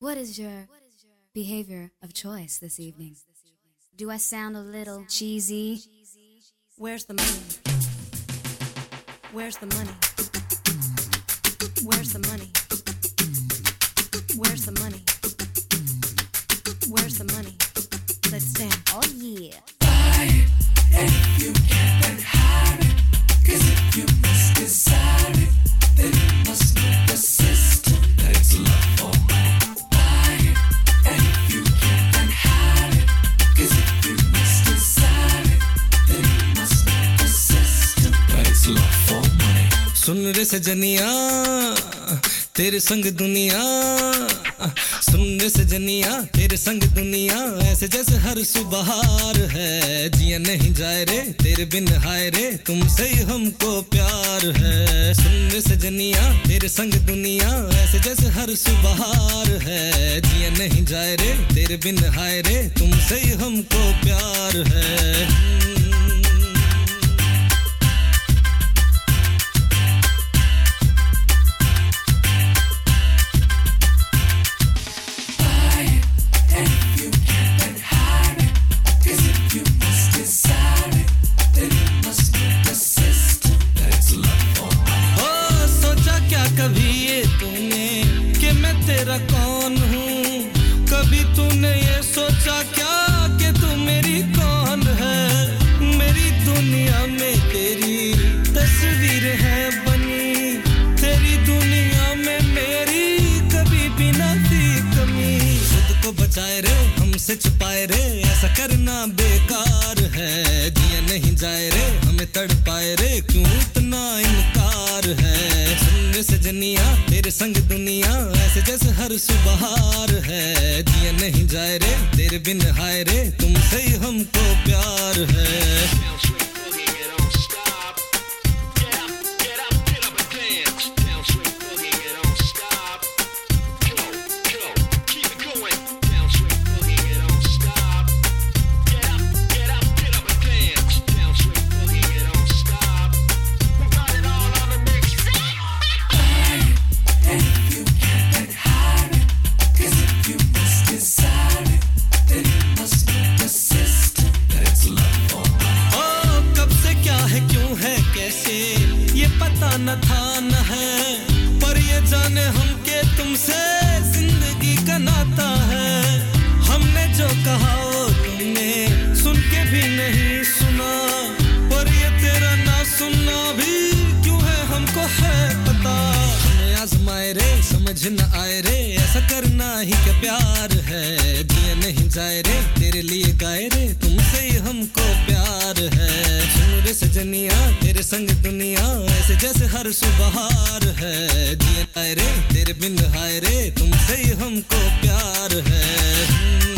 What is your behavior of choice this evening? Do I sound a little cheesy? Where's the money? Where's the money? Where's the money? Where's the money? Where's the money? Let's dance. Oh yeah. सुन रे सजनिया, तेरे संग दुनिया। सुन रे सजनिया, तेरे संग दुनिया। ऐसे जैसे हर सुबहार है। जिया नहीं जाए रे, तेरे बिन हाय रे। तुमसे ही हमको प्यार है। सुन रे सजनिया, तेरे संग दुनिया। ऐसे जैसे हर सुबहार है। जिया नहीं जाए रे, तेरे बिन हाय रे। तुमसे ही हमको प्यार है। बेकार है। जिया नहीं जाए रे, हमें तड़ पाए रे। क्यों इतना इनकार है? सुन सजनिया तेरे संग दुनिया। ऐसे जैसे हर सुबह है। जिया नहीं जाए रे, तेरे बिन हाय रे, तुमसे ही हमको प्यार है। था न है, पर ये जाने हम के तुमसे ज़िंदगी का नाता है। हमने जो कहा सुन के भी नहीं सुना तेरा ना सुनना भी क्यों हमको है पता। रे, समझ न आए रे, ऐसा करना ही क्या प्यार है। जिया नहीं जाए रे, तेरे लिए गाए रे, तुमसे ही हमको प्यार है। सजनिया तेरे संग दुनिया, ऐसे जैसे हर सुबहार है। जिया आए रे तेरे बिन हाय रे तुमसे ही हमको प्यार है।